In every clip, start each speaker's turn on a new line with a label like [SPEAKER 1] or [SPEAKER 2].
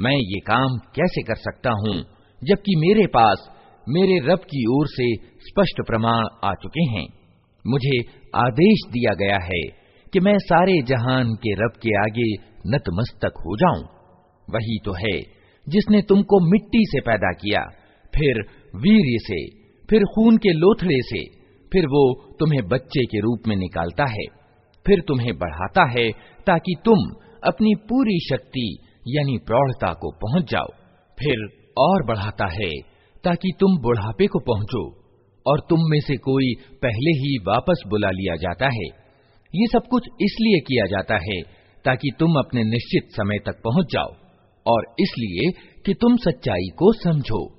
[SPEAKER 1] मैं ये काम कैसे कर सकता हूँ, जबकि मेरे पास, मेरे रब की ओर से स्पष्ट प्रमाण आ चुके हैं। मुझे आदेश दिया गया है कि मैं सारे जहान के रब के आगे नतमस्तक हो जाऊँ। वही तो है, जिसने तुमको मिट्टी से पैदा किया, फिर वीर्य से, फिर खून के लोथड़े से, फिर वो तुम्हें बच्चे के रूप में निकालता है, फिर तुम्हें बढ़ाता है, ताकि तुम अपनी पूरी शक्ति यानी प्रौढ़ता को पहुँच जाओ, फिर और बढ़ाता है, ताकि तुम बुढ़ापे को पहुंचो, और तुम में से कोई पहले ही वापस बुला लिया जाता है। ये सब कुछ इसलिए किया जाता है, ताकि तुम अपने निश्चित समय तक पहुँच जाओ, और इसलिए कि तुम सच्चाई को समझो।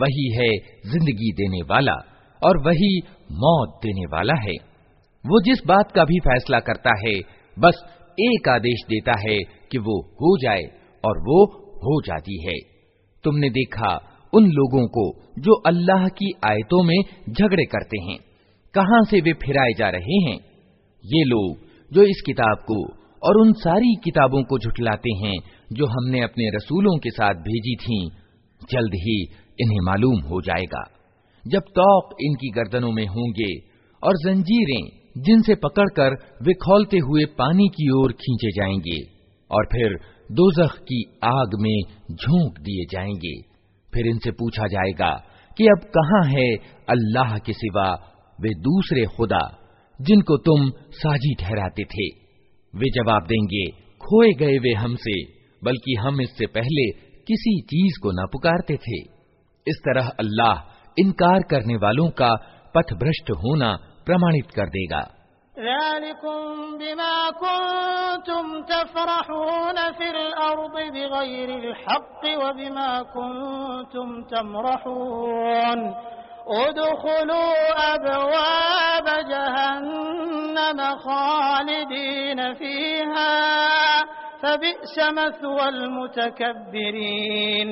[SPEAKER 1] वही है ज़िंदगी देने वाला और वही मौत देने वाला है। वो जिस बात का भी फैसला करता है बस एक आदेश देता है कि वो हो जाए और वो हो जाती है। तुमने देखा उन लोगों को जो अल्लाह की आयतों में झगड़े करते हैं कहाँ से वे फिराए जा रहे हैं? ये लोग जो इस किताब को और उन सारी किताबों को झुठलाते हैं जो हमने अपने रसूलों के साथ भेजी थीं, जल्द ही इन्हें मालूम हो जाएगा। जब तौक इनकी गर्दनों में होंगे और जंजीरें जिनसे पकड़कर वे खोलते हुए पानी की ओर खींचे जाएँगे और फिर दोजख की आग में झोंक दिए जाएँगे। फिर इनसे पूछा जाएगा कि अब कहाँ है अल्लाह के सिवा वे दूसरे खुदा जिनको तुम साजी ठहराते थे। वे जवाब देंगे, खोए गए वे हमसे, बल्कि हम इससे पहले किसी चीज़ को न पुकारते थे। इस तरह अल्लाह इनकार करने वालों का पथभ्रष्ट होना प्रमाणित कर देगा
[SPEAKER 2] बिमा कुंतुम तफरहून फिल अर्द बिगैर हक़ व बिमा कुंतुम तमरहून उदखुलू अबवाब जहन्नम खालिदीन फीहा फबिअस मथवल मुतकब्बिरीन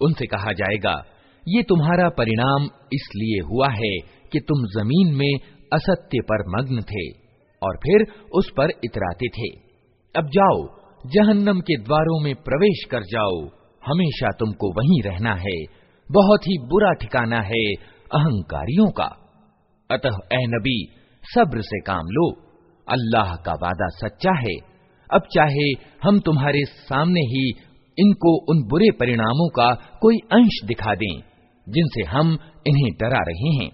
[SPEAKER 1] उनसे कहा जाएगा ये तुम्हारा परिणाम इसलिए हुआ है कि तुम जमीन में असत्य पर मग्न थे और फिर उस पर इतराते थे अब जाओ जहन्नम के द्वारों में प्रवेश कर जाओ हमेशा तुमको वहीं रहना है बहुत ही बुरा ठिकाना है अहंकारियों का। अतः ए नबी, सब्र से काम लो। अल्लाह का वादा सच्चा है। अब चाहे हम तुम्हारे सामने ही इनको उन बुरे परिणामों का कोई अंश दिखा दें, जिनसे हम इन्हें डरा रहे हैं,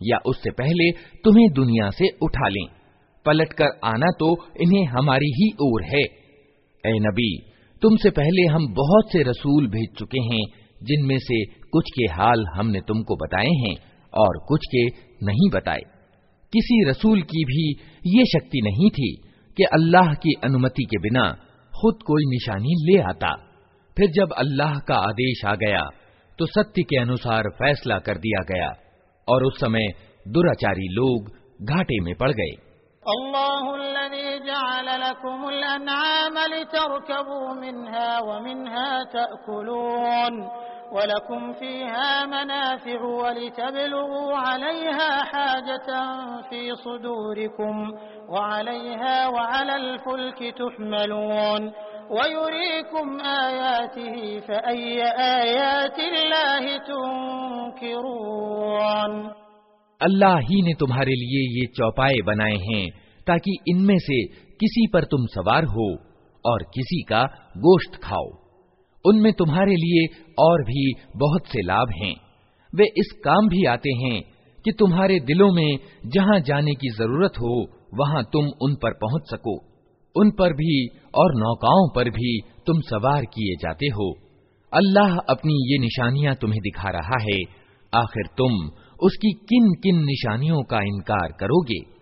[SPEAKER 1] या उससे पहले तुम्हें दुनिया से उठा लें। पलटकर आना तो इन्हें हमारी ही ओर है। ए नबी, तुमसे पहले हम बहुत से रसूल भेज चुके हैं, जिनमें से कुछ के हाल हमने तुमको बताए हैं और कुछ के नहीं बताए। किसी रसूल की भी ये शक्ति नहीं थी कि अल्लाह की अनुमति के बिना खुद कोई निशानी ले आता। फिर जब अल्लाह का आदेश आ गया तो सत्य के अनुसार फैसला कर दिया गया और उस समय दुराचारी लोग घाटे में पड़ गए।
[SPEAKER 2] वलकुम फ़ीहा मनाफ़िउ वलितबलुगू अलैहा हाजतन फ़ी सुदूरिकुम वअलैहा वअलल फुल्कि तुहमलून वयुरीकुम आयातिही फ़अय्य आयातिल्लाहि तुनकिरून
[SPEAKER 1] अल्लाह ही ने तुम्हारे लिए ये चौपाए बनाए हैं ताकि इनमें से किसी पर तुम सवार हो और किसी का गोश्त खाओ उनमें तुम्हारे लिए और भी बहुत से लाभ हैं। वे इस काम भी आते हैं कि तुम्हारे दिलों में जहाँ जाने की ज़रूरत हो, वहाँ तुम उन पर पहुँच सको। उन पर भी और नौकाओं पर भी तुम सवार किए जाते हो। अल्लाह अपनी ये निशानियाँ तुम्हें दिखा रहा है। आखिर तुम उसकी किन किन निशानियों का इनकार करोगे?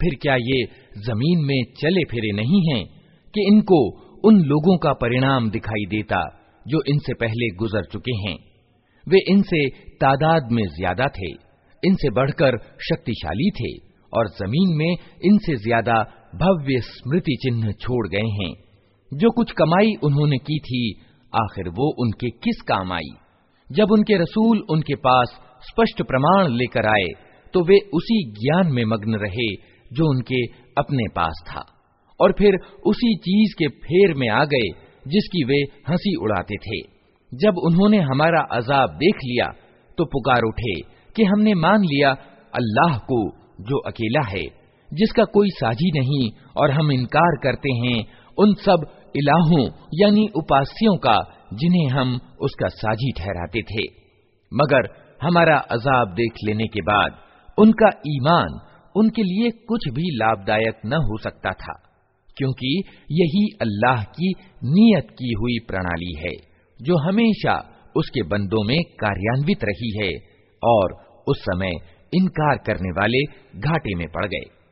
[SPEAKER 1] फिर क्या ये जमीन में चले फिरे नहीं हैं कि इनको उन लोगों का परिणाम दिखाई देता जो इनसे पहले गुजर चुके हैं वे इनसे तादाद में ज्यादा थे इनसे बढ़कर शक्तिशाली थे और जमीन में इनसे ज्यादा भव्य स्मृति चिन्ह छोड़ गए हैं। जो कुछ कमाई उन्होंने की थी, आखिर वो उनके किस काम आई? जब उनके रसूल उनके पास स्पष्ट प्रमाण लेकर आए तो वे उसी ज्ञान में मग्न रहे जो उनके अपने पास था। और फिर उसी चीज़ के फेर में आ गए, जिसकी वे हँसी उड़ाते थे। जब उन्होंने हमारा अजाब देख लिया तो पुकार उठे कि हमने मान लिया अल्लाह को जो अकेला है। जिसका कोई साझी नहीं और हम इनकार करते हैं, उन सब इलाहों, यानी उपास्यों का, जिन्हें हम उसका साझी ठहराते थे। मगर हमारा अजाब देख लेने के बाद, उनका ईमान, उनके लिए कुछ भी लाभदायक न हो सकता था, क्योंकि यही अल्लाह की नियत की हुई प्रणाली है, जो हमेशा उसके बंदों में कार्यान्वित रही है और उस समय इनकार करने वाले घाटे में पड़ गए।